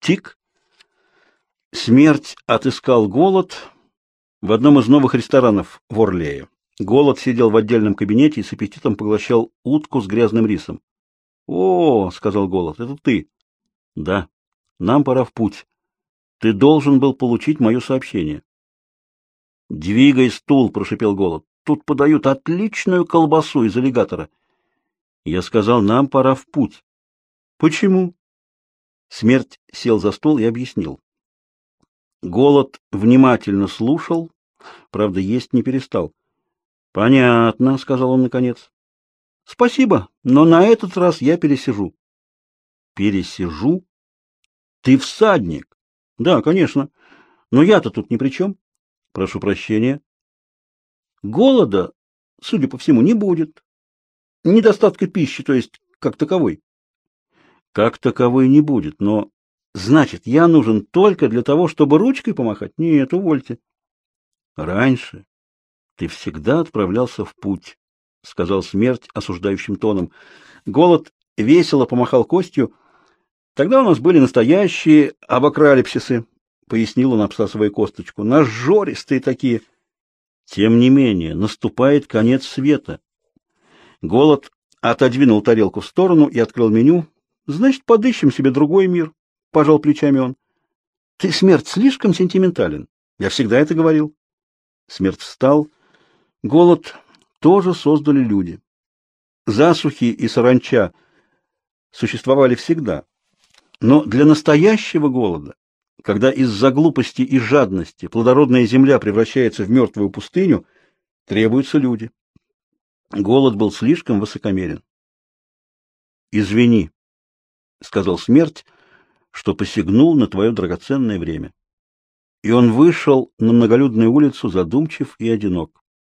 Тик. Смерть отыскал голод в одном из новых ресторанов в Орлее. Голод сидел в отдельном кабинете и с аппетитом поглощал утку с грязным рисом. «О, — сказал Голод, — это ты?» «Да. Нам пора в путь. Ты должен был получить мое сообщение». «Двигай стул!» — прошипел Голод. «Тут подают отличную колбасу из аллигатора». Я сказал, нам пора в путь. «Почему?» Смерть сел за стол и объяснил. Голод внимательно слушал, правда, есть не перестал. Понятно, сказал он наконец. Спасибо, но на этот раз я пересижу. Пересижу? Ты всадник. Да, конечно. Но я-то тут ни при чем. Прошу прощения. Голода, судя по всему, не будет. Недостатка пищи, то есть как таковой. Как таковой не будет, но значит, я нужен только для того, чтобы ручкой помахать? Нет, увольте. Раньше ты всегда отправлялся в путь, сказал смерть осуждающим тоном. Голод весело помахал костью. Тогда у нас были настоящие абокралипсисы, пояснил он, обсасывая косточку. Нажористые такие. Тем не менее, наступает конец света. Голод отодвинул тарелку в сторону и открыл меню. Значит, подыщем себе другой мир, пожал плечами он. Ты, смерть, слишком сентиментален. Я всегда это говорил. Смерть встал Голод тоже создали люди. Засухи и саранча существовали всегда. Но для настоящего голода, когда из-за глупости и жадности плодородная земля превращается в мертвую пустыню, требуются люди. Голод был слишком высокомерен. «Извини», — сказал смерть, — «что посягнул на твое драгоценное время». И он вышел на многолюдную улицу задумчив и одинок.